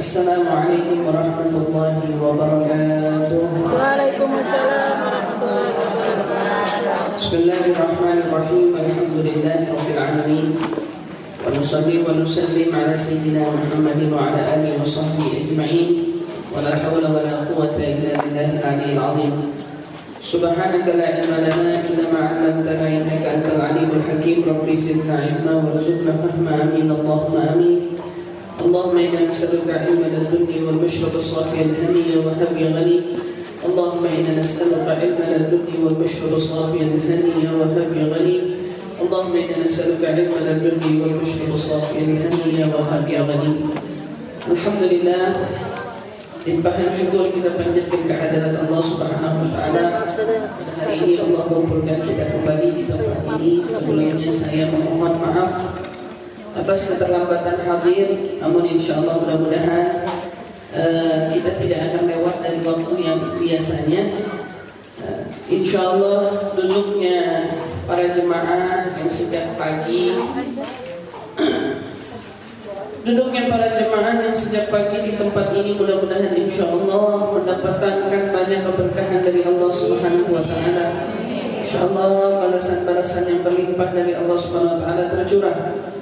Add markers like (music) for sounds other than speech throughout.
السلام عليكم ورحمة الله وبركاته. وعليكم السلام ورحمة الله وبركاته. بسم الله الرحمن الرحيم الحمد لله رب العالمين. ونصلي ونسلم على سيدنا محمد وعلى آله وصحبه أجمعين. ولا حول ولا قوة إلا بالله العلي العظيم. سبحانك لا علم لنا إلا ما علمتنا إنك أنت العليم الحكيم. رب زدنا علما وارزقنا فهما. آمين. اللهم آمين. اللهم إنا نسألك علما للدنيا والمشرب الصافي الهني وهب غني. اللهم إنا نسألك علما للدنيا والمشرب الصافي الهني وهب غني. اللهم إنا نسألك علما للدنيا والمشرب الصافي الهني وهب غني. الحمد لله Limpahan syukur kita panjatkan kehadirat Allah Subhanahu wa taala. Hari ini Allah kumpulkan kita kembali di tempat ini. Sebelumnya saya memohon maaf. Atas keterlambatan hadir, namun insya Allah mudah-mudahan uh, kita tidak akan lewat dari waktu yang biasanya. Uh, insya Allah duduknya para jemaah yang sejak pagi (clears throat) Duduknya para jemaah yang sejak pagi di tempat ini mudah-mudahan insya Allah mendapatkan banyak keberkahan dari Allah Subhanahu Wa Taala. Insya Allah balasan-balasan yang berlimpah dari Allah Subhanahu Wa Taala tercurah.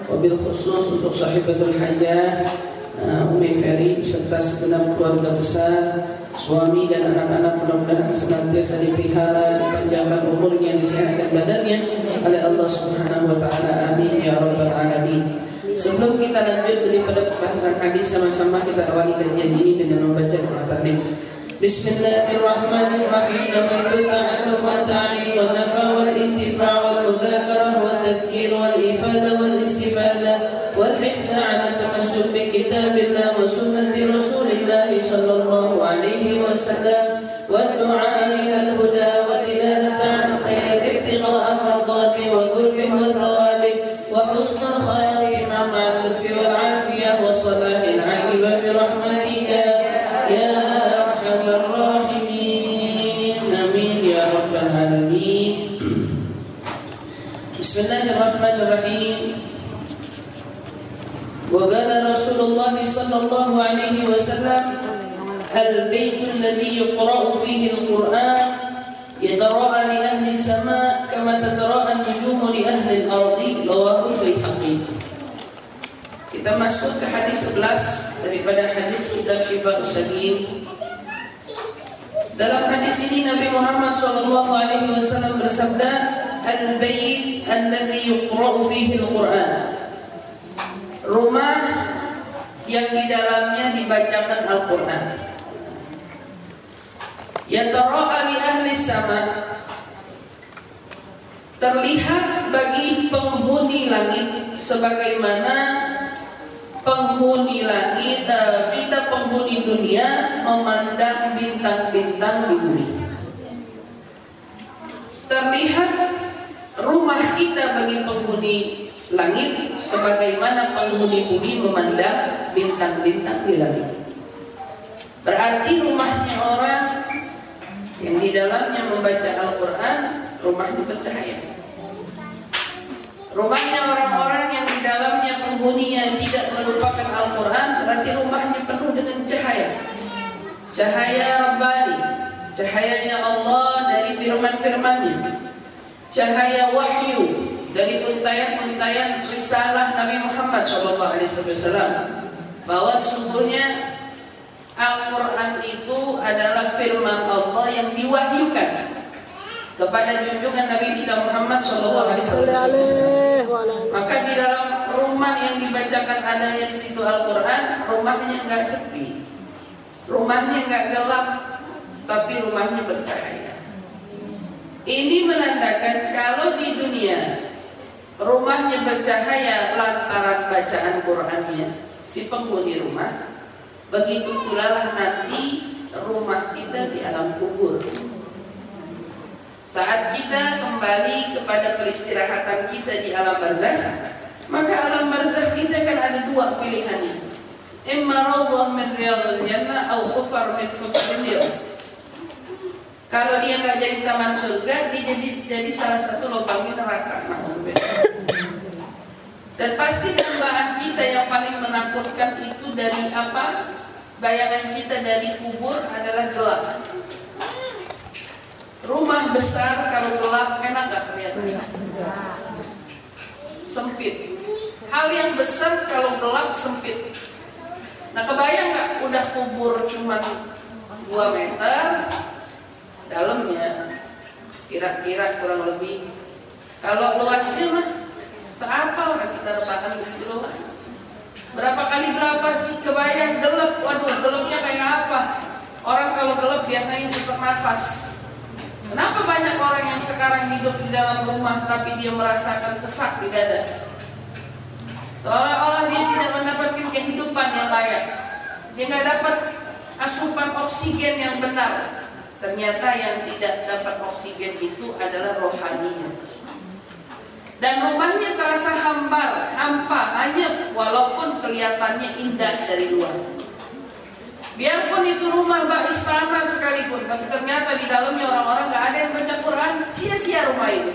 Wabil khusus untuk sahibatul hajah uh, Umi Ferry beserta segenap keluarga besar suami dan anak-anak mudah-mudahan senantiasa dipelihara, dipanjangkan umurnya, disehatkan badannya oleh Allah Subhanahu wa taala. Amin ya rabbal alamin. Sebelum kita lanjut daripada pembahasan hadis sama-sama kita awali kajian ini dengan membaca doa taklim. Bismillahirrahmanirrahim. Namaitu ta'allum wa ta'lim wa nafa wal intifa' wal mudzakarah wa tadhkir wal ifada wal istifada wal hithna 'ala tamassuk bi kitabillah wa sunnati Rasulillah sallallahu الله صلى الله عليه وسلم البيت الذي يقرأ فيه القرآن يتراءى لأهل السماء كما تتراءى النجوم لأهل الأرض رواه البيهقي Kita masuk ke hadis 11 daripada hadis kitab Syifa Usadim. Dalam hadis ini Nabi Muhammad sallallahu alaihi wasallam bersabda, "Al-bait alladhi yuqra'u fihi al-Qur'an." Rumah yang di dalamnya dibacakan Al-Qur'an. Yatara'a li ahli sama terlihat bagi penghuni langit sebagaimana penghuni langit kita penghuni dunia memandang bintang-bintang di bumi terlihat rumah kita bagi penghuni langit sebagaimana penghuni bumi memandang bintang-bintang di langit. Berarti rumahnya orang yang di dalamnya membaca Al-Quran rumahnya bercahaya Rumahnya orang-orang yang di dalamnya penghuninya tidak melupakan Al-Quran Berarti rumahnya penuh dengan cahaya. Cahaya Rabbani Cahayanya Allah dari firman-firmannya. Cahaya wahyu Dari untayan-untayan risalah Nabi Muhammad SAW Bahwa sungguhnya Al-Quran itu adalah firman Allah yang diwahyukan kepada junjungan Nabi kita Muhammad Shallallahu Alaihi Wasallam. Maka di dalam rumah yang dibacakan adanya di situ Al-Quran, rumahnya nggak sepi, rumahnya nggak gelap, tapi rumahnya bercahaya. Ini menandakan kalau di dunia rumahnya bercahaya lantaran bacaan Qurannya si penghuni rumah, begitu pula nanti rumah kita di alam kubur. Saat kita kembali kepada peristirahatan kita di alam barzakh, maka alam barzakh kita kan ada dua pilihan. Imma rawdah min riyadil jannah atau khufar min khufril Kalau dia nggak jadi taman surga, dia jadi jadi salah satu lubang neraka. Dan pasti tambahan kita yang paling menakutkan itu dari apa? Bayangan kita dari kubur adalah gelap. Rumah besar kalau gelap enak gak kelihatan? Sempit. Hal yang besar kalau gelap sempit. Nah kebayang nggak udah kubur cuma 2 meter dalamnya kira-kira kurang lebih. Kalau luasnya mah seapa orang kita letakkan di kilo berapa kali berapa sih? Kebayang gelap. Waduh gelapnya kayak apa? Orang kalau gelap biasanya sesak nafas. Kenapa banyak orang yang sekarang hidup di dalam rumah tapi dia merasakan sesak di dada? Seolah-olah dia tidak mendapatkan kehidupan yang layak. Dia nggak dapat asupan oksigen yang benar ternyata yang tidak dapat oksigen itu adalah rohaninya dan rumahnya terasa hambar, hampa, hanya walaupun kelihatannya indah dari luar. Biarpun itu rumah bak istana sekalipun, tapi ternyata di dalamnya orang-orang nggak ada yang baca Quran, sia-sia rumah itu.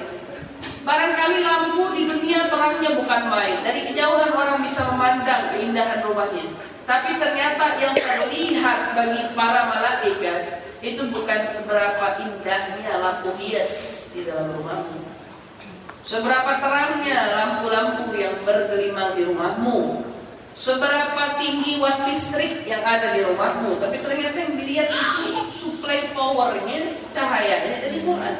Barangkali lampu di dunia terangnya bukan main. Dari kejauhan orang bisa memandang keindahan rumahnya. Tapi ternyata yang terlihat bagi para malaikat itu bukan seberapa indahnya lampu hias di dalam rumahmu. Seberapa terangnya lampu-lampu yang bergelimang di rumahmu. Seberapa tinggi watt listrik yang ada di rumahmu. Tapi ternyata yang dilihat itu supply powernya Cahayanya dari Quran.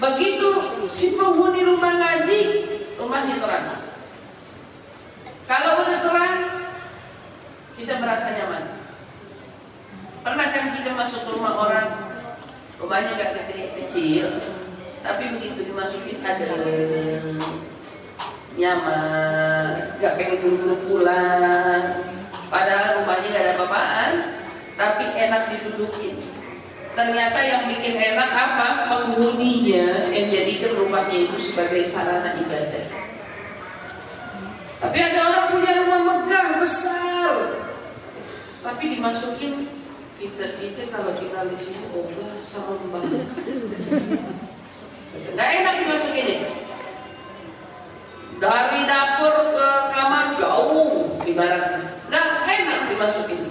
Begitu si penghuni rumah ngaji Rumahnya terang. Kalau udah terang Kita merasa nyaman Pernah kan kita masuk rumah orang Rumahnya gak gede kecil tapi begitu dimasukin ada nyaman nggak pengen buru-buru pulang. Padahal rumahnya nggak ada apa-apaan tapi enak didudukin. Ternyata yang bikin enak apa? Penghuninya yang jadikan rumahnya itu sebagai sarana ibadah. Tapi ada orang punya rumah megah besar. Tapi dimasukin kita kita kalau kita di sini ogah sama mbak Gak enak dimasukin ya. Dari dapur ke kamar jauh ibaratnya. Gak enak dimasukin.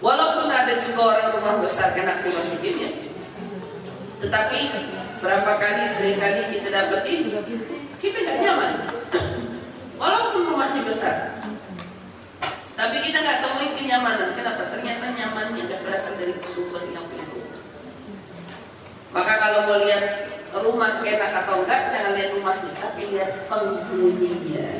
Walaupun ada juga orang rumah besar enak dimasukin ya. Tetapi berapa kali sering kali kita dapetin kita gak nyaman. Walaupun rumahnya besar. Tapi kita nggak temuin kenyamanan. Kenapa? Ternyata nyamannya gak berasal dari kesuburan yang punya Maka kalau mau lihat rumah enak atau enggak jangan lihat rumahnya tapi lihat penghuninya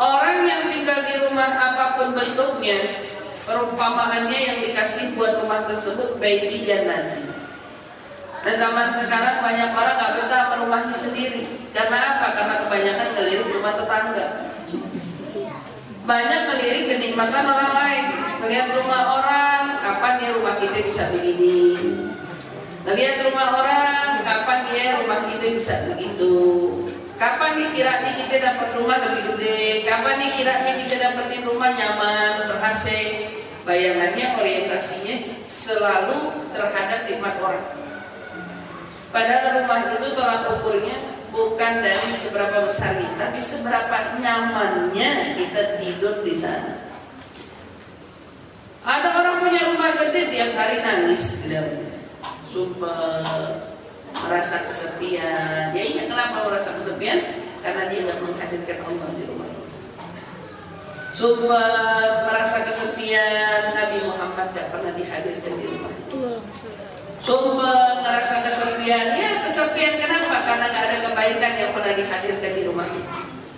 orang yang tinggal di rumah apa pun bentuknya perumpamaannya yang dikasih buat rumah tersebut baik di jannah Nah zaman sekarang banyak orang nggak betah rumahnya sendiri Karena apa? Karena kebanyakan ngelirik rumah tetangga Banyak ngelirik kenikmatan orang lain Ngelihat rumah orang Kapan ya rumah kita bisa begini Ngelihat rumah orang, kapan dia rumah kita bisa begitu? Kapan nih kita dapat rumah lebih gede? Kapan nih kita dapetin rumah nyaman, ber AC? Bayangannya orientasinya selalu terhadap nikmat orang. Padahal rumah itu tolak ukurnya bukan dari seberapa besarnya, tapi seberapa nyamannya kita tidur di sana. Ada orang punya rumah gede tiap hari nangis di dalamnya sumpah merasa kesepian. Ya iya kenapa merasa kesepian? Karena dia nggak menghadirkan Allah di rumah. Sumpah merasa kesepian, Nabi Muhammad gak pernah dihadirkan di rumah. Sumpah merasa kesepian, ya kesepian kenapa? Karena gak ada kebaikan yang pernah dihadirkan di rumah.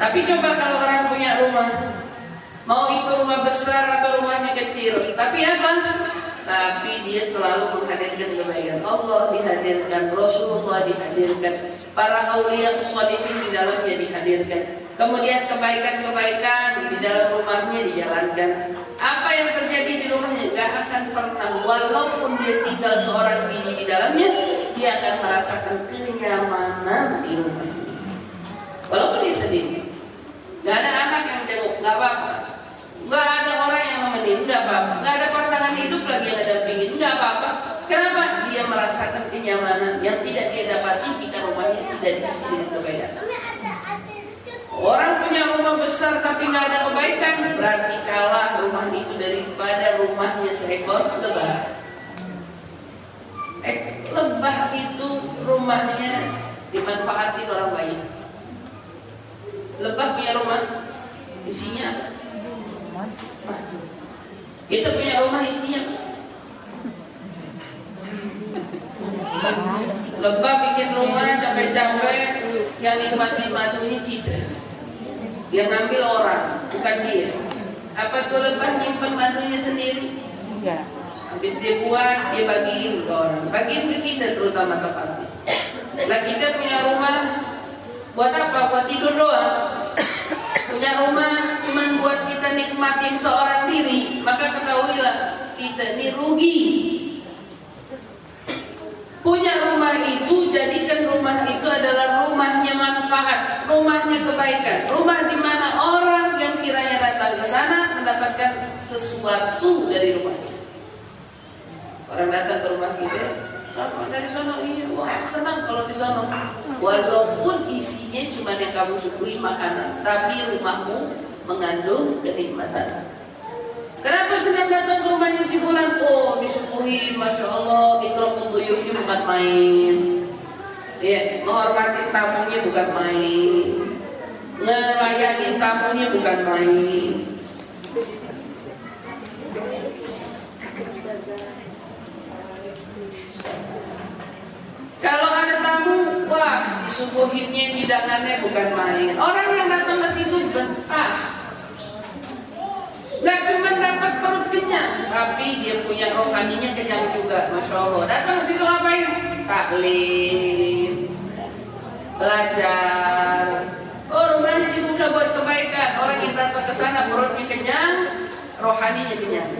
Tapi coba kalau orang punya rumah, mau itu rumah besar atau rumahnya kecil, tapi apa? tapi dia selalu menghadirkan kebaikan Allah dihadirkan Rasulullah dihadirkan para aulia sholihin di dalamnya dihadirkan kemudian kebaikan-kebaikan di dalam rumahnya dijalankan apa yang terjadi di rumahnya gak akan pernah walaupun dia tinggal seorang bini di dalamnya dia akan merasakan kenyamanan di rumahnya walaupun dia sendiri gak ada anak yang jauh gak apa-apa Gak ada orang yang nemenin nggak apa-apa. Nggak ada pasangan hidup lagi yang dampingin, nggak apa-apa. Kenapa? Dia merasakan kenyamanan yang tidak dia dapati jika rumahnya tidak diisi dengan kebaikan. Orang punya rumah besar tapi nggak ada kebaikan, berarti kalah rumah itu daripada rumahnya seekor lebah. Eh, lebah itu rumahnya dimanfaatin orang baik. Lebah punya rumah, isinya madu. Kita punya rumah isinya Lebah bikin rumah capek-capek Yang nikmati madunya kita Yang ngambil orang Bukan dia. Apa tuh lebah? Nyimpen madunya sendiri? Enggak. Habis dia buat Dia bagiin ke orang. Bagiin ke kita terutama tepatnya Lah kita punya rumah Buat apa? Buat tidur doang. Punya rumah cuma buat kita nikmatin seorang diri, maka ketahuilah kita ini rugi. Punya rumah itu jadikan rumah itu adalah rumahnya manfaat, rumahnya kebaikan, rumah di mana orang yang kiranya datang ke sana mendapatkan sesuatu dari rumah itu. Orang datang ke rumah kita, dari sana iya, wah senang kalau di sana. Walaupun isinya cuma yang kamu syukuri makanan, tapi rumahmu mengandung kenikmatan. Kenapa senang datang ke rumahnya si Fulan? Oh, disuguhi, masya Allah, ikram duyufnya bukan main. Ya, menghormati tamunya bukan main. Ngelayani tamunya bukan main. Kalau ada tamu, wah disuguhinnya hidangannya bukan main. Orang yang datang ke situ betah. Gak cuma dapat perut kenyang, tapi dia punya rohaninya kenyang juga, masya Allah. Datang ke situ ngapain? Taklim, belajar. Oh rumahnya dibuka buat kebaikan. Orang yang datang ke sana perutnya kenyang, rohaninya kenyang.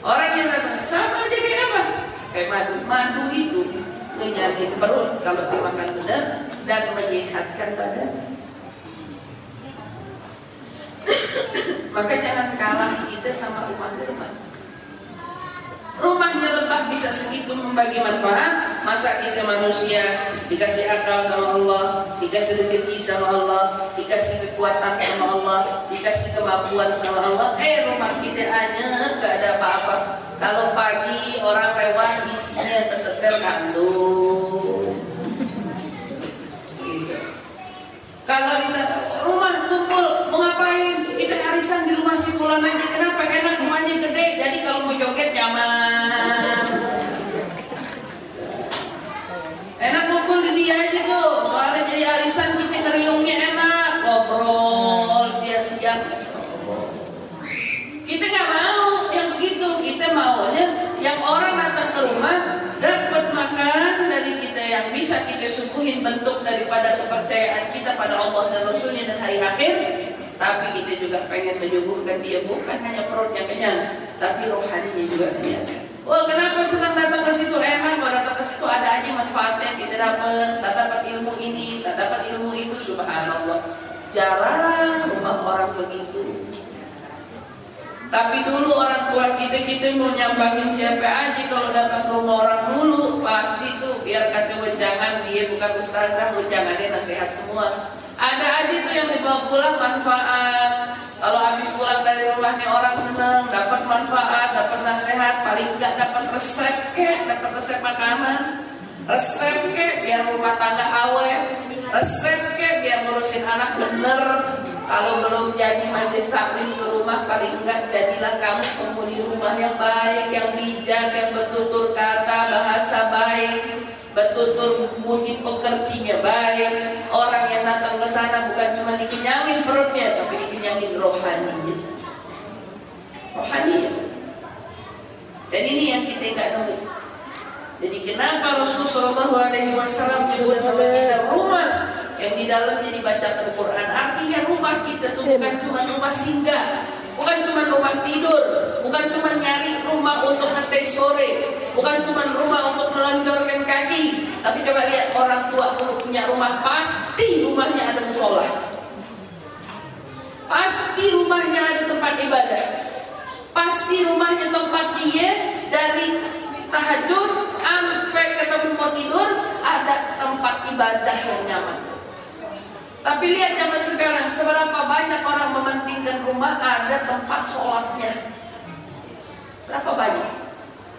Orang yang datang sama aja kayak apa? Kayak madu. Madu itu menyakit perut kalau dimakan benar dan menyehatkan badan. Maka jangan kalah kita sama rumah rumah. Rumahnya lebah bisa segitu membagi manfaat Masa kita manusia Dikasih akal sama Allah Dikasih rezeki sama Allah Dikasih kekuatan sama Allah Dikasih kemampuan sama Allah Eh rumah kita hanya gak ada apa-apa Kalau pagi orang lewat isinya tersetel kandung gitu. Kalau kita yang orang datang ke rumah dapat makan dari kita yang bisa kita suguhin bentuk daripada kepercayaan kita pada Allah dan Rasulnya dan hari akhir. Tapi kita juga pengen menyuguhkan dia bukan hanya perut yang kenyang tapi rohaninya juga kenyang. Wah kenapa senang datang ke situ? Enak kalau datang ke situ ada aja manfaatnya kita dapat tak dapat ilmu ini tak dapat ilmu itu. Subhanallah. Jarang rumah orang begitu tapi dulu orang tua kita kita mau nyambangin siapa aja kalau datang ke rumah orang dulu pasti tuh biar kata jangan dia bukan ustazah jangan nasihat semua. Ada aja tuh yang dibawa pulang manfaat. Kalau habis pulang dari rumahnya orang seneng, dapat manfaat, dapat nasihat, paling enggak dapat resep ke, dapat resep makanan, resep ke biar rumah tangga awet, resep ke biar ngurusin anak bener, kalau belum jadi majlis taklim ke rumah paling enggak jadilah kamu penghuni rumah yang baik, yang bijak, yang bertutur kata, bahasa baik, bertutur budi pekertinya baik. Orang yang datang ke sana bukan cuma dikenyangin perutnya, tapi dikenyangin rohaninya. Rohaninya. Dan ini yang kita enggak tahu. Jadi kenapa Rasulullah Wasallam menyebut sama kita rumah yang di dalamnya dibacakan Quran. Artinya rumah kita itu bukan cuma rumah singgah, bukan cuma rumah tidur, bukan cuma nyari rumah untuk ngetek sore, bukan cuma rumah untuk melonjorkan kaki. Tapi coba lihat orang tua dulu punya rumah pasti rumahnya ada musola. Pasti rumahnya ada tempat ibadah. pasti rumahnya tempat dia dari tahajud sampai ketemu mau tidur ada tempat ibadah yang nyaman. Tapi lihat zaman sekarang seberapa banyak orang mementingkan rumah ada tempat sholatnya. Berapa banyak?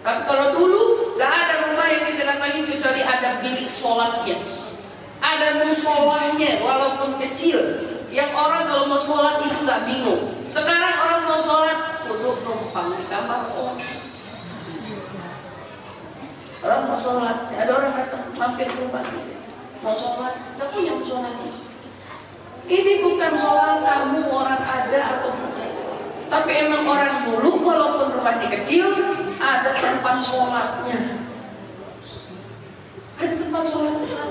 Tapi kalau dulu gak ada rumah yang kita datangi kecuali ada bilik sholatnya. Ada musolahnya walaupun kecil. Yang orang kalau mau sholat itu gak bingung. Sekarang orang mau sholat duduk numpang di kamar oh. Orang mau sholat, ada orang datang mampir ke rumah mau sholat, gak punya musola. Ini bukan soal kamu orang ada atau bukan. Tapi emang orang dulu walaupun rumahnya kecil ada tempat sholatnya. Ada tempat sholatnya.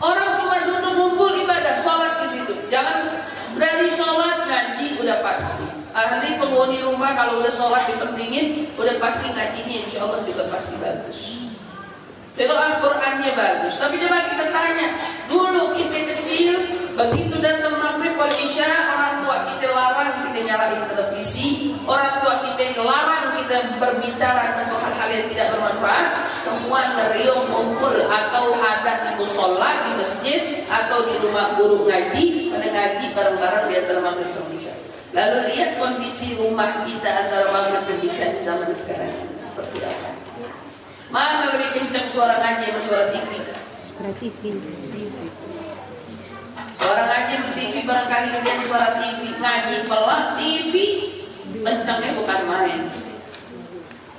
Orang semua duduk ngumpul ibadah, sholat di situ. Jangan berani sholat ngaji udah pasti. Ahli penghuni rumah kalau udah sholat dipentingin, udah pasti ngajinya insya Allah juga pasti bagus. Qiraah Qur'annya bagus. Tapi coba kita tanya, dulu kita kecil, begitu datang maghrib wal isya, orang tua kita larang kita nyalain televisi, orang tua kita larang kita berbicara tentang hal-hal yang tidak bermanfaat, semua ngeriung ngumpul atau ada di musola di masjid atau di rumah guru ngaji, pada ngaji bareng-bareng di antara maghrib sama isya. Lalu lihat kondisi rumah kita antara maghrib dan isya di zaman sekarang seperti apa. Mana lebih kencang suara ngaji sama suara TV? Suara TV. Suara ngaji sama TV barangkali kemudian suara TV ngaji pelan TV kencangnya bukan main.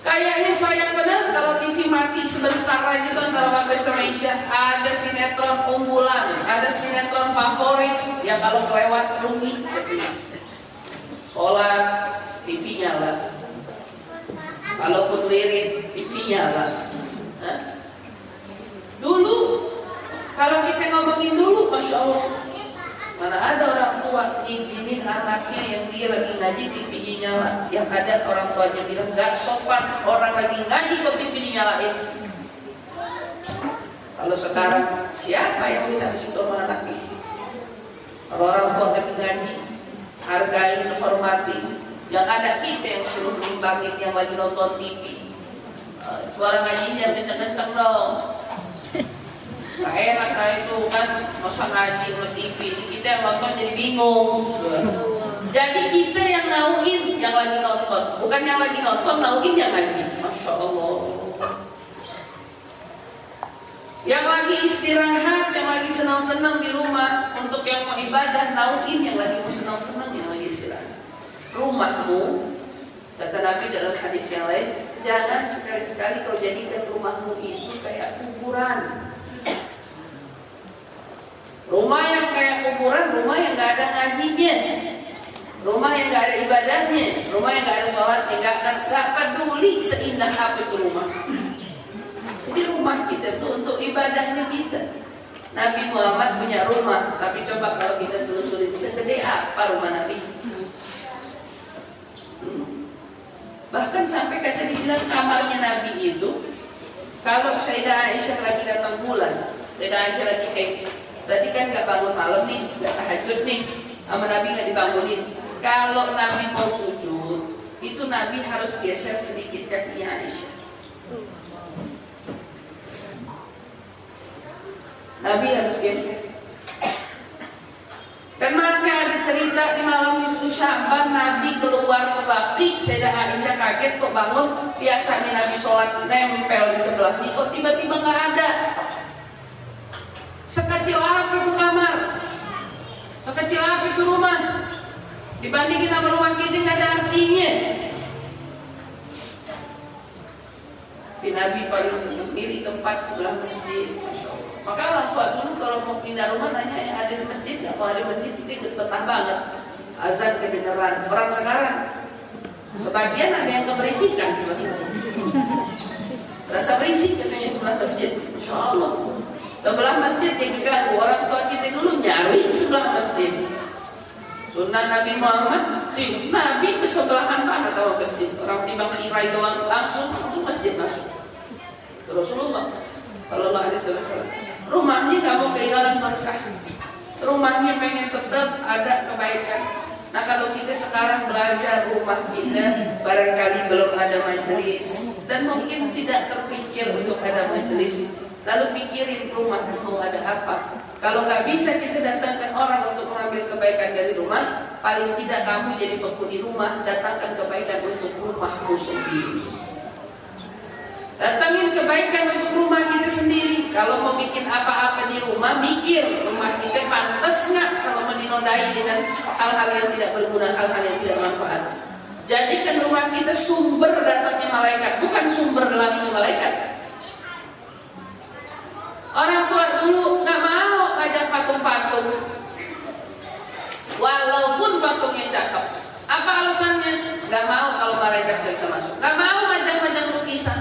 Kayaknya sayang benar kalau TV mati sebentar aja itu antara maghrib sama isya ada sinetron unggulan, ada sinetron favorit yang kalau kelewat rugi. Sholat TV nyala, Kalaupun wirid, TV nyala. Dulu, kalau kita ngomongin dulu, Masya Allah. Mana ada orang tua ngizinin anaknya yang dia lagi ngaji TV-nya nyala. Yang ada orang tuanya bilang, gak sopan orang lagi ngaji kok TV-nya nyalain. Kalau sekarang, siapa yang bisa disuruh sama anaknya? Kalau orang tua lagi ngaji, hargai, hormati, yang ada kita yang suruh menimbangin yang lagi nonton TV. Suara ngajinya kenceng-kenceng dong. Gak enak lah itu kan masa ngaji sama TV. Kita yang nonton jadi bingung. Jadi kita yang nauin yang lagi nonton, bukan yang lagi nonton nauin yang ngaji. Masya Allah. Yang lagi istirahat, yang lagi senang-senang di rumah Untuk yang mau ibadah, nauin yang lagi mau senang-senang, yang lagi istirahat rumahmu kata Nabi dalam hadis yang lain jangan sekali-sekali kau jadikan rumahmu itu kayak kuburan. Rumah yang kayak kuburan rumah yang gak ada ngajinya. Rumah yang gak ada ibadahnya rumah yang gak ada sholatnya gak, gak, gak peduli seindah apa itu rumah. Jadi rumah kita tuh untuk ibadahnya kita. Nabi Muhammad punya rumah tapi coba kalau kita telusuri segede apa rumah Nabi Bahkan sampai kata dibilang kamarnya Nabi itu kalau Sayyidah Aisyah lagi datang bulan, Sayyidah Aisyah lagi kayak berarti kan nggak bangun malam nih, nggak tahajud nih, sama Nabi nggak dibangunin. Kalau Nabi mau sujud, itu Nabi harus geser sedikit kakinya Aisyah. Nabi harus geser. Karena ada cerita di malam Nisfu Syaban Nabi keluar ke Baki Sayyidah Aisyah kaget kok bangun. Biasanya Nabi sholat nempel di sebelahnya Kok tiba-tiba nggak ada? Sekecil apa itu kamar? Sekecil apa itu rumah? Dibandingin sama rumah kita nggak ada artinya. Nabi paling milih tempat sebelah masjid Masya maka orang tua dulu kalau mau pindah rumah nanya yang ada di masjid nggak? Kalau ada di masjid itu betah banget. Azan kedengeran. Orang sekarang sebagian ada yang keberisikan masjid. Rasa berisik katanya sebelah masjid. Insya Allah. Sebelah masjid yang keganggu. Orang tua kita dulu nyari sebelah masjid. Sunnah Nabi Muhammad, Nabi bersebelahan banget sama masjid. Orang timbang mirai doang langsung langsung masjid masuk. Rasulullah Sallallahu Alaihi Wasallam rumahnya mau kehilangan berkah rumahnya pengen tetap ada kebaikan Nah kalau kita sekarang belajar rumah kita barangkali belum ada majelis dan mungkin tidak terpikir untuk ada majelis. Lalu pikirin rumah mau ada apa. Kalau nggak bisa kita datangkan orang untuk mengambil kebaikan dari rumah, paling tidak kamu jadi penghuni rumah datangkan kebaikan untuk rumahmu sendiri. Datangin kebaikan untuk rumah kita sendiri. Kalau mau bikin apa-apa di rumah, mikir rumah kita pantas nggak kalau mau dengan hal-hal yang tidak berguna, hal-hal yang tidak manfaat. Jadikan rumah kita sumber datangnya malaikat, bukan sumber lagi malaikat. Orang tua dulu nggak mau ngajak patung-patung, walaupun patungnya cakep. Apa alasannya? Gak mau kalau malaikat bisa masuk. Gak mau majang-majang lukisan.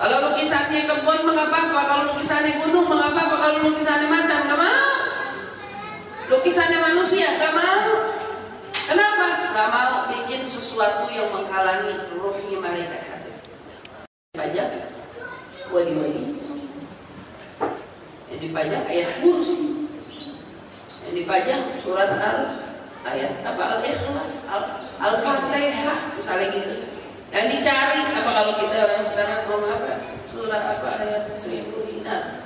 Kalau lukisannya kebun mengapa-apa, kalau lukisannya gunung mengapa-apa, kalau lukisannya macan gak mau. Lukisannya manusia gak mau. Kenapa? Gak mau bikin sesuatu yang menghalangi ruhnya malaikat hadir. Pajak, wali-wali. Yang dipajang ayat kursi. Yang dipajang surat al ayat apa al ikhlas al al fatihah misalnya gitu yang dicari apa kalau kita orang sekarang mau apa? Surah apa ayat seribu dinar.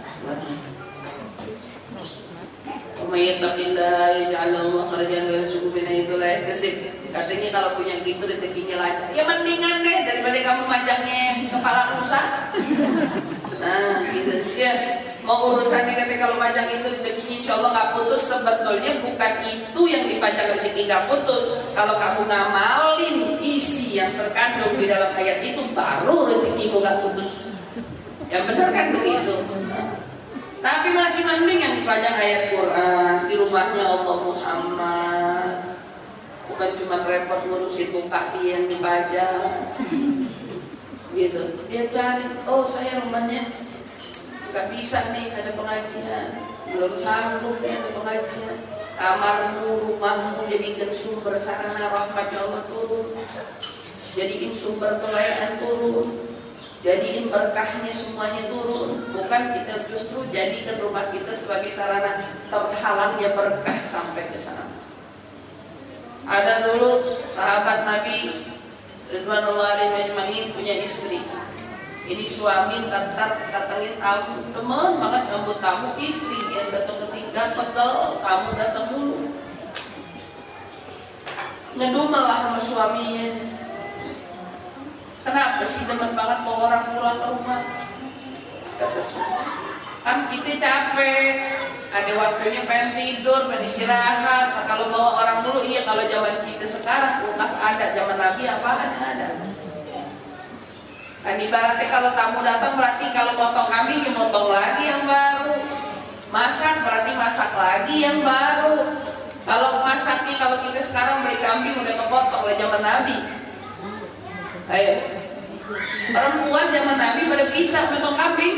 Umayyattaqillah yaj'allahu makhrajan wa yarzuqhu min haitsu la yahtasib. Katanya kalau punya gitu rezekinya lancar. Ya mendingan deh daripada kamu majangnya kepala rusak. Nah, gitu. Ya, mau urusannya ketika kalau pajang itu rezekinya insya Allah nggak putus. Sebetulnya bukan itu yang dipajang rezeki nggak putus. Kalau kamu ngamalin isi yang terkandung di dalam ayat itu, baru rezekimu nggak putus. Yang benar kan begitu. Tapi masih mending yang dipajang ayat Quran di rumahnya Allah Muhammad. Bukan cuma repot ngurusin bupati yang dipajang gitu dia cari oh saya rumahnya nggak bisa nih ada pengajian. Belum sanggup nih ada pengajian. Kamarmu rumahmu jadikan sumber sarana rahmatnya Allah turun. Jadiin sumber kelayaan turun. Jadiin berkahnya semuanya turun. Bukan kita justru jadikan rumah kita sebagai sarana terhalangnya berkah sampai ke sana. Ada dulu sahabat Nabi Ridwanullah alaihi punya istri. Ini suami tatar datangin tamu, teman banget nyambut tamu istri ya satu ketika pegel tamu datang mulu. Ngedumel lah sama suaminya. Kenapa sih teman banget mau orang pulang ke rumah? Kata suami. Kan kita capek, ada waktunya pengen tidur, pengen istirahat. Kalau bawa orang dulu, iya kalau zaman kita sekarang kulkas ada, zaman Nabi apaan ada. Kan ibaratnya kalau tamu datang berarti kalau potong kambing dimotong lagi yang baru. Masak berarti masak lagi yang baru. Kalau masaknya kalau kita sekarang beli kambing udah kepotong oleh zaman Nabi. Ayo. Perempuan zaman Nabi pada bisa potong kambing.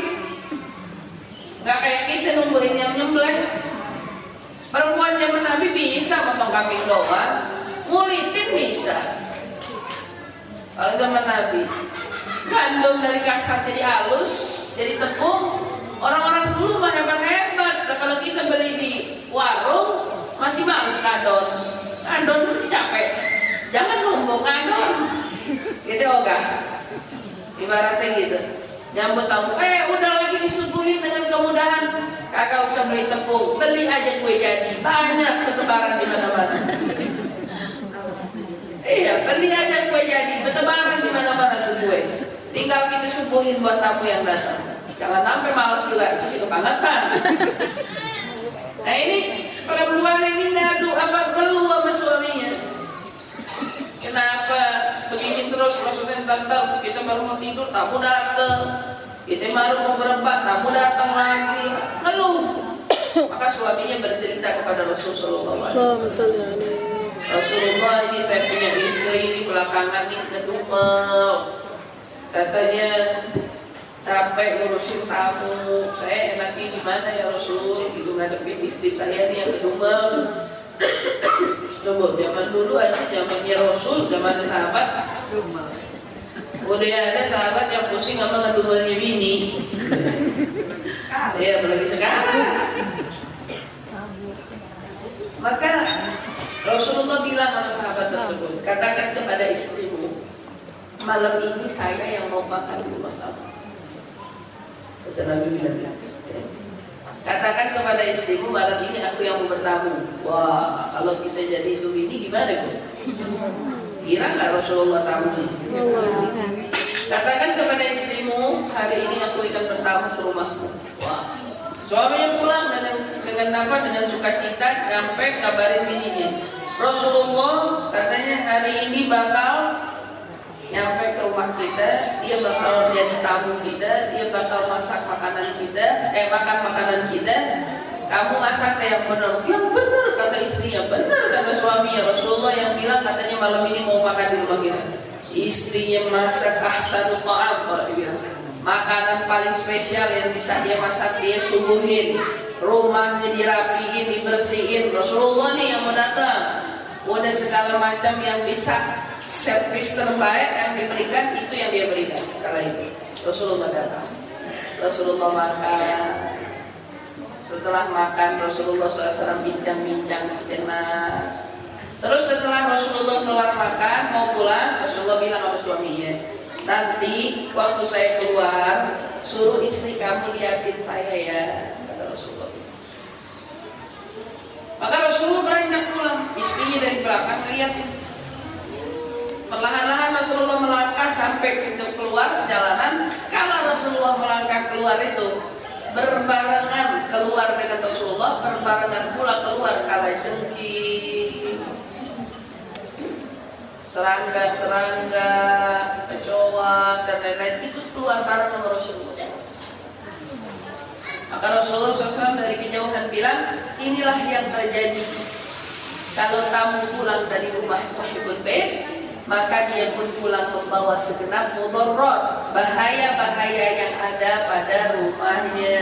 Gak kayak kita nungguin yang nyembelih. Perempuan zaman Nabi bisa potong kambing doang, ngulitin bisa. Kalau zaman Nabi, gandum dari kasar jadi halus, jadi tepung. Orang-orang dulu mah hebat-hebat. Nah, kalau kita beli di warung, masih males kadon. Kadon capek. Jangan numpuk kadon. Gitu ogah. Ibaratnya gitu nyambut tamu eh udah lagi disuguhin dengan kemudahan kakak usah beli tepung beli aja kue jadi banyak ketebaran di mana-mana iya beli aja kue jadi bertebaran di mana-mana tuh kue tinggal kita suguhin buat tamu yang datang. Jangan sampai malas juga itu sih kebangetan. (laughs) Nah ini perempuan ini ngadu apa keluh sama suaminya. Kenapa? Begini terus maksudnya tante kita baru mau tidur tamu datang kita baru mau berobat tamu datang lagi. Ngeluh maka suaminya bercerita kepada Rasulullah SAW Rasulullah ini saya punya istri ini belakangan ini ngedumel katanya capek ngurusin tamu saya enaknya gimana ya Rasul gitu ngadepin istri saya nih yang ngedumel Coba zaman dulu aja zamannya Rasul, zaman sahabat. Udah ada sahabat yang pusing sama ngedumelnya bini. Ya, apalagi sekarang. Maka Rasulullah bilang sama sahabat tersebut, katakan kepada istrimu, malam ini saya yang mau makan di rumah kamu. Kata Nabi bilang ya. Katakan kepada istrimu malam ini aku yang mau bertamu. Wah, kalau kita jadi itu ini gimana bu? Kira nggak Rasulullah tamu? Katakan kepada istrimu hari ini aku akan bertamu ke rumahmu. Wah, suaminya pulang dengan dengan apa? Dengan sukacita sampai kabarin bininya. Rasulullah katanya hari ini bakal nyampe ke rumah kita, dia bakal jadi tamu kita, dia bakal masak makanan kita, eh makan makanan kita. Kamu masak yang benar, yang benar kata istrinya, benar kata suaminya. Rasulullah yang bilang katanya malam ini mau makan di rumah kita. Istrinya masak ahsanu ta'am kalau dibilang. Makanan paling spesial yang bisa dia masak dia subuhin. Rumahnya dirapiin, dibersihin. Rasulullah nih yang mau datang. Udah segala macam yang bisa servis terbaik yang diberikan itu yang dia berikan kala itu. Rasulullah datang. Rasulullah makan. Setelah makan Rasulullah SAW bincang-bincang sejenak terus setelah Rasulullah kelar makan mau pulang Rasulullah bilang sama suaminya nanti waktu saya keluar suruh istri kamu liatin saya ya kata Rasulullah. Maka Rasulullah beranjak pulang. Istrinya dari belakang liatin Perlahan-lahan Rasulullah melangkah sampai pintu keluar jalanan. Kalau Rasulullah melangkah keluar itu berbarengan keluar dengan Rasulullah, berbarengan pula keluar kala jengking, serangga-serangga, kecoa dan lain-lain ikut keluar bareng dengan Rasulullah. Maka Rasulullah SAW dari kejauhan bilang, inilah yang terjadi kalau tamu pulang dari rumah sahibul bait maka dia pun pulang membawa segenap mudorot bahaya-bahaya yang ada pada rumahnya.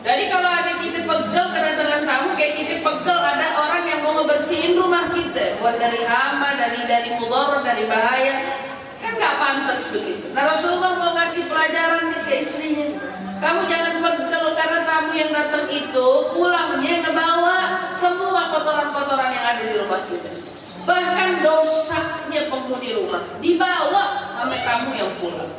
Jadi kalau ada kita pegel kedatangan tamu kayak kita pegel ada orang yang mau ngebersihin rumah kita buat dari hama, dari dari mudorot, dari bahaya kan nggak pantas begitu. Nah Rasulullah mau ngasih pelajaran ke istrinya. Kamu jangan pegel karena tamu yang datang itu pulangnya ngebawa semua kotoran-kotoran yang ada di rumah kita. Bahkan dosanya penghuni rumah dibawa sama kamu yang pulang.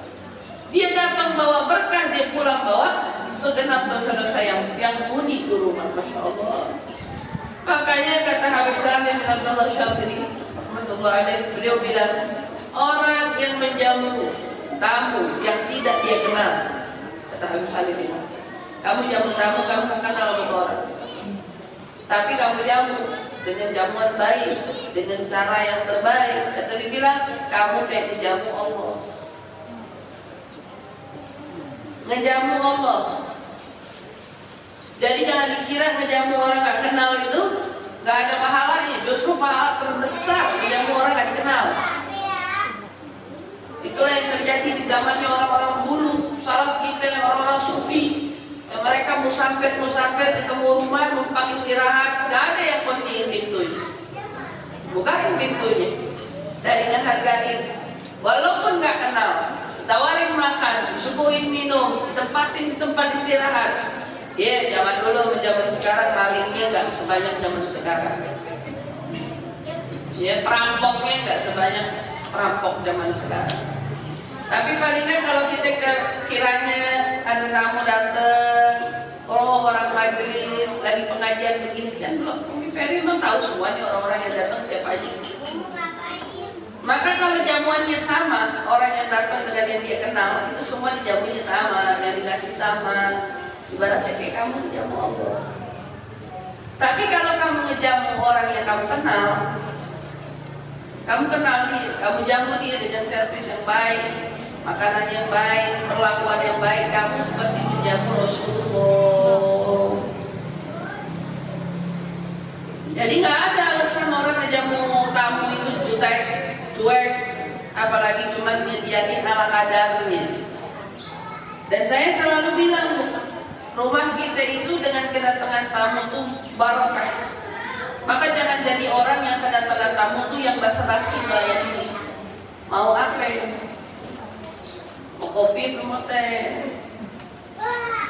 Dia datang bawa berkah, dia pulang bawa segenap dosa-dosa yang yang unik di rumah. Masya Allah. Makanya kata Habib Salim bin Abdullah Syafiri, beliau bilang, orang yang menjamu tamu yang tidak dia kenal, kata Habib Salim kamu jamu tamu, kamu gak kenal orang. Tapi kamu jamu dengan jamuan baik, dengan cara yang terbaik. Kata dibilang, kamu kayak ngejamu Allah. Ngejamu Allah. Jadi jangan dikira ngejamu orang gak kenal itu gak ada pahalanya. Justru pahala terbesar ngejamu orang gak dikenal. Itulah yang terjadi di zamannya orang-orang dulu, salaf kita, orang-orang sufi, mereka musafir musafir ketemu rumah numpang istirahat. Gak ada yang kunciin pintunya. Bukain pintunya. Dari ngehargain walaupun nggak kenal tawarin makan disuguhin minum ditempatin di tempat istirahat. Ya yes, zaman dulu zaman sekarang malingnya nggak sebanyak zaman sekarang. Ya perampoknya nggak sebanyak perampok zaman sekarang tapi palingan kalau kita kiranya ada tamu datang oh orang majelis lagi pengajian begini kan belum Ferry memang tahu semua nih orang-orang yang datang siapa aja. Maka kalau jamuannya sama, orang yang datang dengan yang dia kenal itu semua dijamunya sama, yang dikasih sama. Ibaratnya kayak kamu dijamu Allah. Tapi kalau kamu ngejamu orang yang kamu kenal, kamu kenal dia, kamu jamu dia dengan servis yang baik, makanan yang baik, perlakuan yang baik, kamu seperti menjamu Rasulullah. Jadi nggak ada alasan orang ngejamu tamu itu jutek, cuek, apalagi cuma menyediakan ala kadarnya. Dan saya selalu bilang, rumah kita itu dengan kedatangan tamu tuh barokah. Maka jangan jadi orang yang kedatangan tamu tuh yang basa-basi melayani. Mau apa? Mau kopi, mau teh,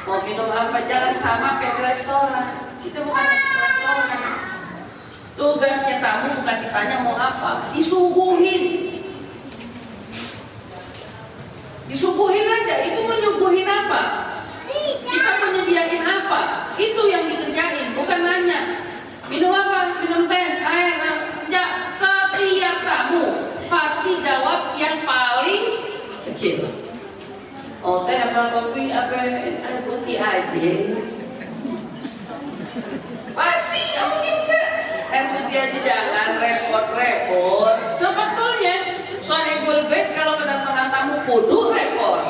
mau minum apa? Jangan sama kayak di restoran. Kita bukan di restoran Tugasnya tamu bukan ditanya mau apa, disuguhin. Disuguhin aja, itu mau nyuguhin apa? Kita mau nyediain apa? Itu yang dikerjain, bukan nanya. Minum apa? Minum teh, air, ya, setiap tamu pasti jawab yang paling kecil. Oh teh apa kopi apa air putih aja. Pasti kamu gitu. Air putih aja jangan repot-repot. Sebetulnya sahibul bait kalau kedatangan tamu kudu repot.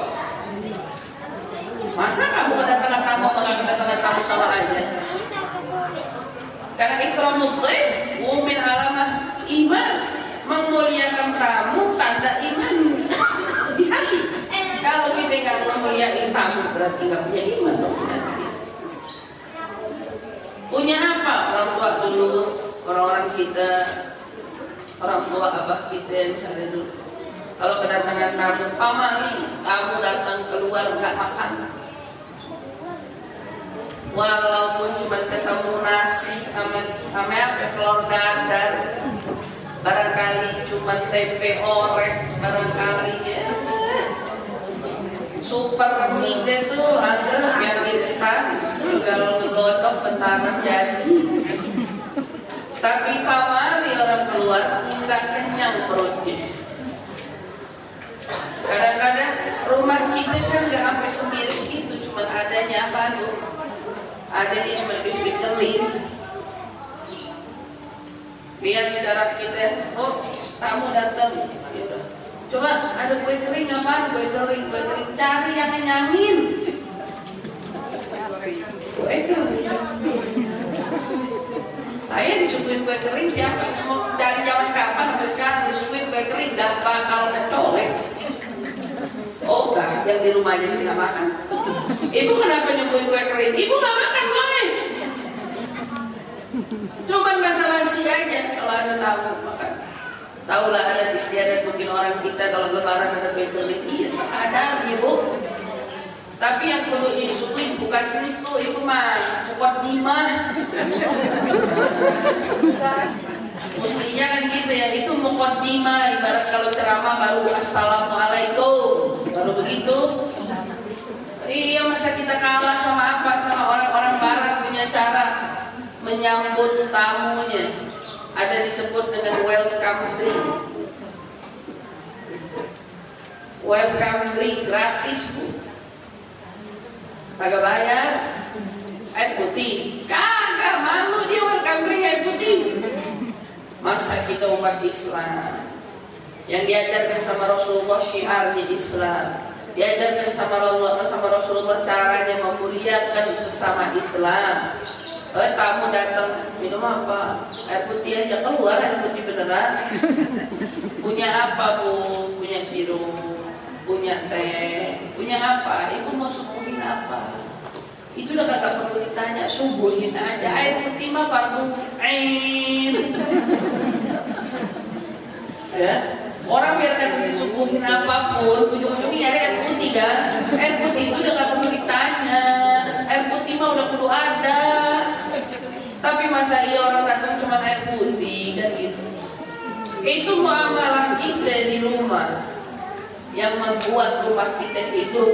Masa kamu kedatangan tamu atau kedatangan tamu sama aja? Karena ikramul dhaif min alamah iman memuliakan tamu tanda iman. Di hati. Kalau kita nggak memuliakan tamu berarti nggak punya iman dong. Punya apa? Orang tua dulu orang-orang kita orang tua abah kita misalnya dulu. Kalau kedatangan tamu pamali. Tamu datang keluar nggak makan. Cuma ketemu nasi sama apa telur dadar barangkali cuma tempe orek barangkali ya. Super mie itu ada yang instan tinggal ngegodok bentaran jadi. Tapi kamari orang keluar nggak kenyang perutnya. Kadang-kadang rumah kita kan nggak sampai sendiri itu cuma adanya apa tuh adanya cuma biskuit kering. Lihat cara kita oh tamu datang. Yaudah. coba ada kue kering apa kue kering kue kering. Cari yang nyamin kue kering. Saya disuguhin kue kering siapa? Dari zaman kapan sampai sekarang disuguhin kue kering? Gak bakal kecolek oh enggak yang di rumahnya tidak makan ibu kenapa nyuguhin kue kering ibu gak makan soalnya Cuman masalah si aja kalau ada tamu makan. Tahulah ada istiadat mungkin orang kita kalau lebaran ada kue kering. Iya sadar ibu. Tapi yang perlu disuguhin bukan itu, itu mah kuat lima. Mestinya kan gitu ya, itu lima. Ibarat kalau ceramah baru assalamualaikum, baru begitu. Iya masa kita kalah sama apa? Sama orang-orang barat punya cara menyambut tamunya. Ada disebut dengan welcome drink. Welcome drink gratis bu. Kagak bayar. Air putih. Kagak malu dia welcome drink air putih masa kita umat Islam yang diajarkan sama Rasulullah syiarnya Islam diajarkan sama Rasulullah sama Rasulullah caranya memuliakan sesama Islam Oh, tamu datang minum apa? Air putih aja keluar air putih beneran. (laughs) punya apa bu? Punya sirup, punya teh, punya apa? Ibu mau subuhin apa? Itu udah perlu ditanya, subuhin aja. Air putih mah fardu ain. ya, orang biar kan disuguhin apa pun, ujung-ujungnya air putih kan. Air putih itu udah gak perlu ditanya. Air putih mah udah perlu ada. Tapi masa iya orang datang cuma air putih kan gitu. Itu muamalah kita di rumah yang membuat rumah kita hidup,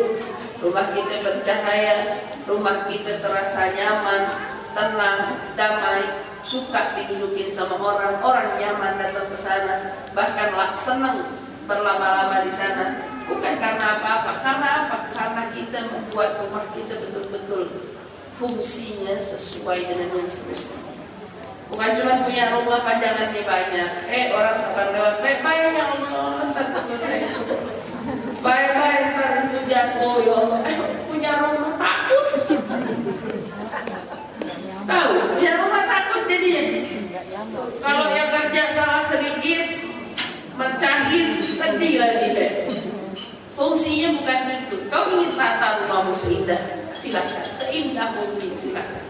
rumah kita bercahaya, rumah kita terasa nyaman, tenang, damai, suka didudukin sama orang, orang nyaman datang ke sana, bahkan senang berlama-lama di sana. Bukan karena apa-apa, karena apa? Karena kita membuat rumah kita betul-betul fungsinya sesuai dengan yang semestinya. Bukan cuma punya rumah panjangannya banyak. Eh orang sabar lewat, baik-baik ya Allah, tentu saya. Baik-baik ntar itu jatuh ya Allah. Eh, punya rumah takut. Tahu, punya rumah takut jadinya. Kalau yang kerja salah sedikit, mencahin sedih lagi deh. Fungsinya bukan itu. Kau ingin tata rumahmu seindah, silahkan seindah mungkin silahkan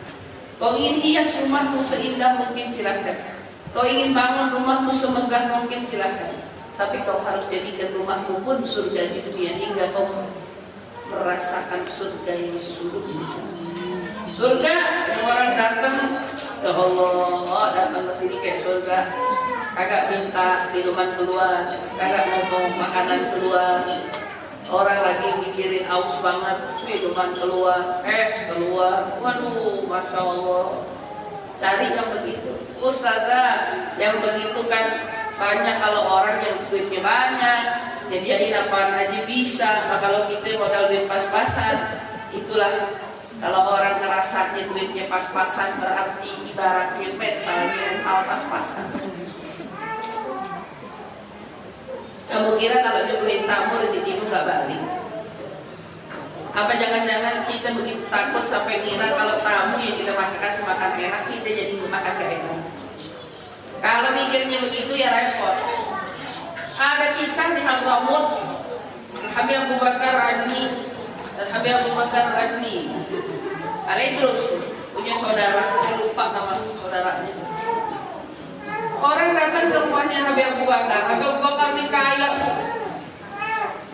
kau ingin hias rumahmu seindah mungkin silahkan kau ingin bangun rumahmu semegah mungkin silahkan tapi kau harus jadikan rumahmu pun surga di dunia hingga kau merasakan surga yang sesungguhnya surga yang orang datang ke kata Allah datang ke sini kayak surga. Kagak minta minuman keluar kagak ngomong makanan keluar. Orang lagi mikirin aus banget minuman keluar es keluar. Waduh masya Allah. Cari yang begitu. Ustazah yang begitu kan banyak kalau orang yang duitnya banyak nyediain apa aja bisa nah, kalau kita modal duit pas-pasan itulah kalau orang ngerasa duitnya pas-pasan berarti ibaratnya mentalnya mental pas-pasan kamu kira kalau nyuguhin tamu rezekimu nggak balik? Apa jangan-jangan kita begitu takut sampai ngira kalau tamu yang kita makan kasih makan enak kita jadi makan gak enak? Kalau mikirnya begitu ya repot. Ada kisah di Hadramut Habib Abu Bakar Adni Habib Abu Bakar Adni Alaidrus punya saudara saya lupa nama saudaranya Orang datang ke rumahnya Habib Abu Bakar. Habib Abu Bakar ini kaya.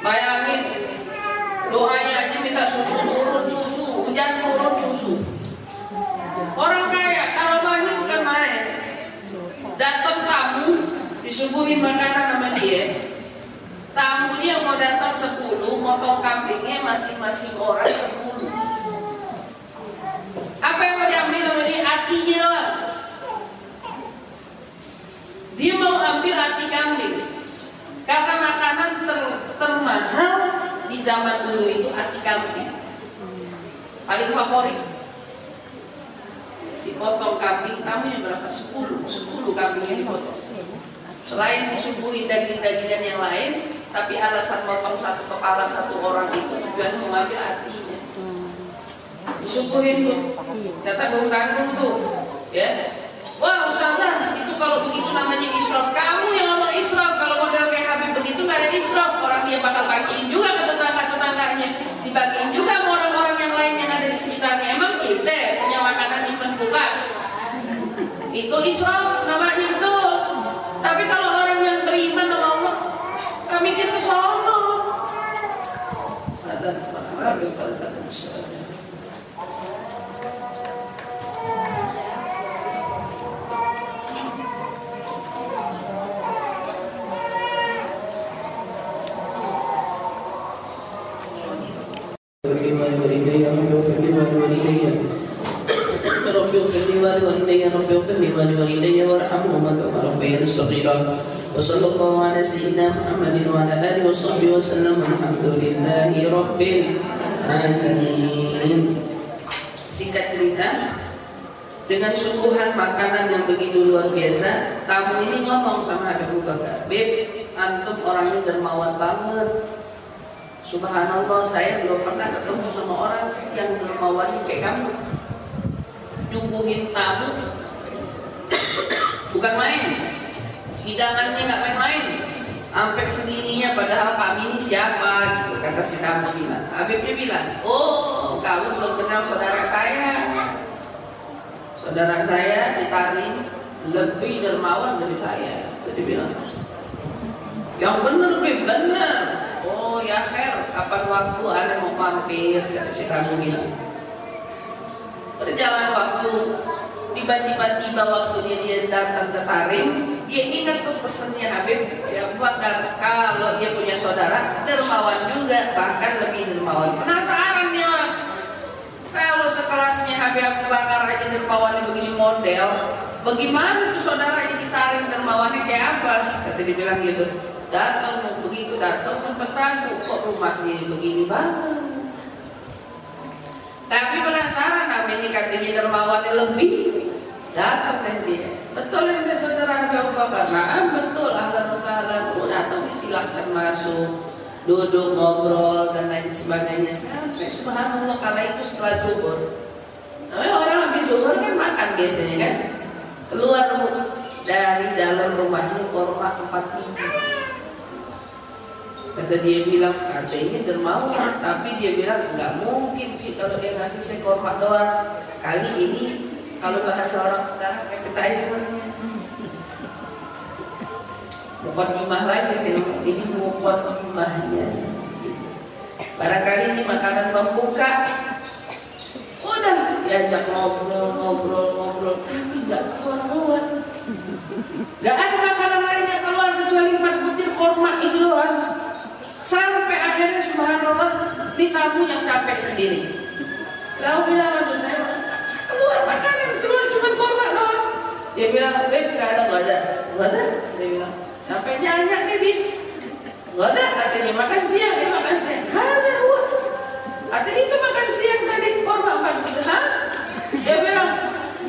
Bayangin doanya aja minta susu turun susu, hujan turun susu. Orang kaya, rumahnya bukan main. Datang tamu, disuguhin makanan sama dia. Tamunya mau datang 10, motong kambingnya masing-masing orang 10. Apa yang mau diambil sama dia? Hatinya doang. Dia mau ambil hati kambing. Karena makanan ter, termahal di zaman dulu itu hati kambing. Paling favorit. Dipotong kambing, yang berapa? 10, 10 kambingnya dipotong. Selain disuguhi daging-dagingan yang lain, tapi alasan potong satu kepala satu orang itu tujuan mengambil hatinya. Disuguhin tuh, kata tanggung-tanggung tuh, ya Wah Ustazah, itu kalau begitu namanya israf. Kamu yang ngomong israf, kalau model kayak Habib begitu gak ada israf. Orang dia bakal bagiin juga ke tetangga-tetangganya. Dibagiin juga sama orang-orang yang lain yang ada di sekitarnya. Emang kita punya makanan yang. Itu israf namanya betul. Tapi kalau orang yang beriman sama Allah, kami mikir ke sono. Terima kasih. رب اغفر لي ولوالدي رب اغفر لي ولوالدي وارحمهما كما ربياني صغيرا وصلى الله على سيدنا محمد وعلى اله وصحبه وسلم الحمد لله رب العالمين singkat cerita dengan suguhan makanan yang begitu luar biasa tamu ini ngomong sama Habib Bakar Beb, antum orangnya dermawan banget Subhanallah saya belum pernah ketemu sama orang yang dermawan kayak kamu Nyungguhin tamu Bukan main. Hidangannya nggak main-main. Sampai segininya padahal kami ini siapa gitu Kata si tamu bilang. Habibnya bilang Oh kamu belum kenal saudara saya. Saudara saya ditarik lebih dermawan dari saya Jadi bilang. Yang benar lebih benar Oh ya Her, kapan waktu ada mau mampir? Kata si kamu bilang. Berjalan waktu, tiba-tiba waktu dia, datang ke Tarim, dia ingat tuh pesannya Habib, ya bakar kalau dia punya saudara dermawan juga, bahkan lebih dermawan. Penasaran dia. Kalau sekelasnya Habib Abu Bakar aja dermawannya begini model, bagaimana tuh saudara ini ditarik dermawannya kayak apa? Kata dia bilang gitu datang begitu datang sempat ragu kok rumahnya begini banget tapi penasaran namanya katanya dermawannya lebih datang deh dia. Betul ini saudara Habib Bakar nah betul ahlan wasahlan oh datang silahkan masuk duduk ngobrol dan lain sebagainya. Sampai subhanallah kala itu setelah zuhur. Nah, orang habis zuhur kan makan biasanya kan? Keluar dari dalam rumahnya korma empat biji Kata dia bilang, kata ini dermawan, tapi dia bilang nggak mungkin sih kalau dia ngasih sekorma doang. Kali ini kalau bahasa orang sekarang appetizer-nya. Bukan imah lagi sih, ini bukan imahnya. Barangkali ini makanan pembuka. Udah diajak ngobrol, ngobrol ngobrol tapi nggak keluar keluar nggak ada makanan lainnya keluar kecuali empat butir korma itu doang sampai akhirnya subhanallah ini tamu yang capek sendiri. Lalu bilang aduh saya keluar makanan keluar cuma korma doang. Dia bilang eh nggak ada nggak ada. Nggak ada dia bilang. Sampai nyanyi nih di. Nggak ada katanya. Makan siang ya makan siang. Ada gua. Ada itu makan siang tadi empat butir hah? Dia bilang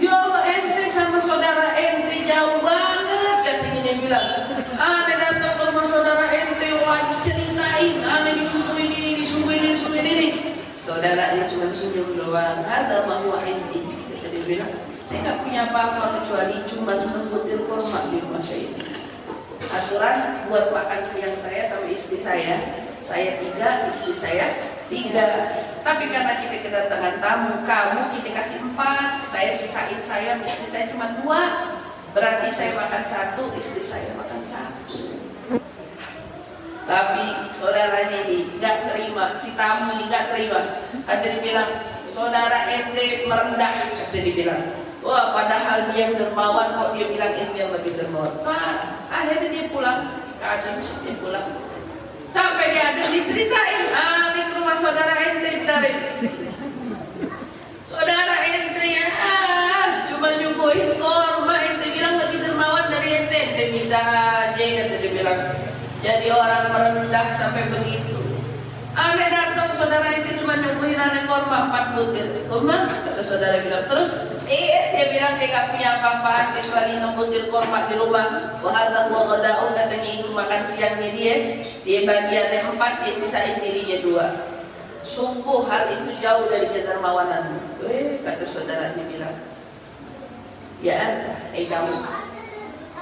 ya Allah ente sama saudara ente jauh banget katanya dia bilang. Ada datang ke rumah saudara ente wajib ceritain ada disuguhin ini disuguhin ini ini saudaranya cuma senyum doang. Ada mahwa ente kata dia bilang saya nggak punya apa-apa kecuali cuma butir korma di rumah saya. Aturan buat makan siang saya sama istri saya saya tiga istri saya tiga. Tapi karena kita kedatangan tamu kamu kita kasih empat saya sisain saya istri saya cuma dua. Berarti saya makan satu istri saya makan satu tapi saudaranya ini nggak terima si tamu ini nggak terima. Kata dibilang saudara ente merendah kata dibilang wah padahal dia yang dermawan kok dia bilang ente yang lebih dermawan? Pak, akhirnya dia pulang. Kadang dia pulang. Sampai dia ada diceritain ah ke rumah saudara ente ditarik saudara ente ya ah cuma nyuguhin korma ente bilang lebih dermawan dari ente. Ente bisa aja kata dia bilang jadi orang merendah sampai begitu. Aneh datang saudara itu cuma nyuguhin aneh korma empat butir. Korma kata saudara bilang terus? Eh dia bilang dia gak punya apa-apa kecuali enam butir korma di rumah. Wahada wa gada'u katanya itu makan siangnya dia. Dia bagiannya empat dia sisain dirinya dua. Sungguh hal itu jauh dari kedermawananmu eh kata saudaranya bilang ya eh kamu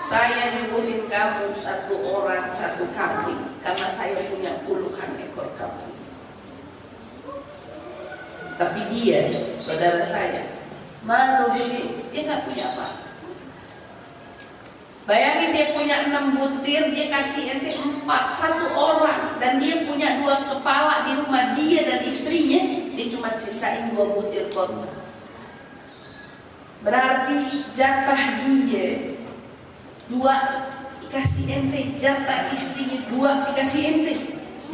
saya nyuguhin kamu satu orang satu kambing karena saya punya puluhan ekor kambing. Tapi dia, saudara saya, manusia, dia nggak punya apa. Bayangin dia punya enam butir, dia kasih ente empat satu orang, dan dia punya dua kepala di rumah dia dan istrinya, dia cuma sisain dua butir korma. Berarti jatah dia dua dikasih ente jatah istrinya dua dikasih ente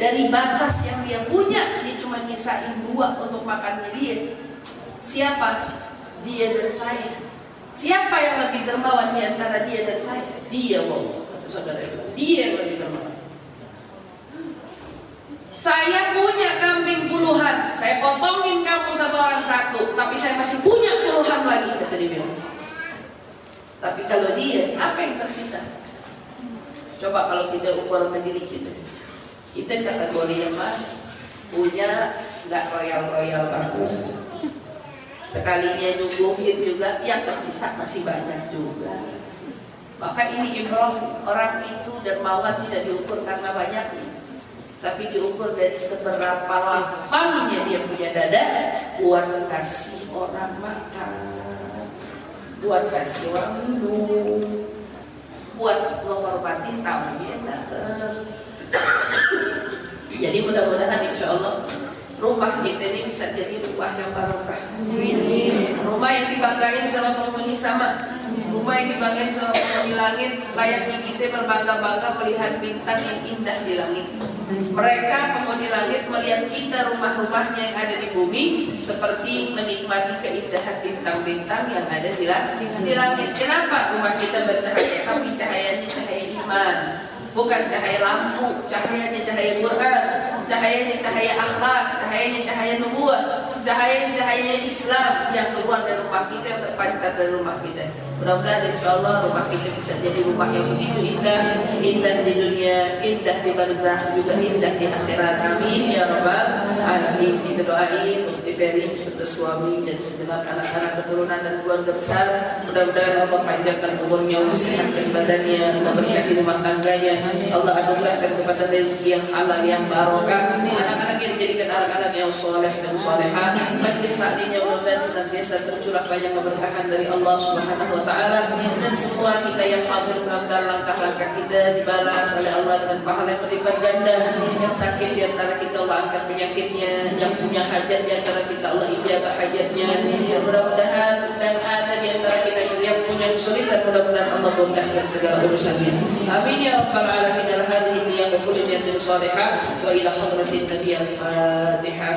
dari batas yang dia punya dia cuma nyisain dua untuk makannya dia. Siapa? Dia dan saya. Siapa yang lebih dermawan di antara dia dan saya? Dia wow saudara dia yang lebih dermawan. Saya punya kambing puluhan. Saya potongin kamu satu orang satu tapi saya masih punya puluhan lagi kata dia. bilang tapi kalau dia, apa yang tersisa? Coba kalau kita ukur diri kita. Kita kategori yang mana? Punya nggak royal-royal bagus. Sekalinya nyuguhin juga, yang tersisa masih banyak juga. Maka ini Ibrahim, orang itu dermawan tidak diukur karena banyaknya. Tapi diukur dari seberapa lapangnya dia punya dada buat kasih orang makan buat kasih orang minum buat tamu yang datang jadi mudah-mudahan insya Allah rumah kita ini bisa jadi rumah yang barokah. Rumah yang dibanggain sama penghuni sama. Rumah yang dibanggain sama penghuni langit layaknya kita berbangga-bangga melihat bintang yang indah di langit mereka penghuni langit melihat kita rumah-rumahnya yang ada di bumi seperti menikmati keindahan bintang-bintang yang ada di langit. Kenapa rumah kita bercahaya? Tapi cahayanya cahaya iman, bukan cahaya lampu, cahayanya cahaya Quran, cahayanya cahaya akhlak, cahayanya cahaya nubuah, cahayanya cahaya Islam yang keluar dari rumah kita, terpancar dari rumah kita. Mudah-mudahan insya Allah rumah kita bisa jadi rumah yang begitu indah. Indah di dunia, indah di barzah Juga indah di akhirat. Amin Ya Rabbal Alamin. Kita doain Ukti Ferry beserta suami Dan segenap anak-anak keturunan dan keluarga besar. Mudah-mudahan Allah panjangkan umurnya Usihatkan badannya Allah berkahi rumah tangganya. Allah anugerahkan kepada rezeki yang halal yang barokah. Anak-anak yang dijadikan anak-anak yang soleh dan soleha. Majlis taklinya mudah-mudahan senantiasa tercurah banyak keberkahan dari Allah Subhanahu wa taala dan semua kita yang hadir mudah-mudahan langkah-langkah kita dibalas oleh Allah dengan pahala yang berlipat ganda. Yang sakit di antara kita Allah angkat penyakitnya. Yang punya hajat di antara kita Allah ijabah hajatnya. Dan mudah-mudahan dan ada di antara kita yang punya kesulitan mudah-mudahan Allah mudahkan segala urusannya. Amin ya rabbal alamin. Al hadhihi wa kulli niyatin salihah wa ila hadratin nabiy al-fatihah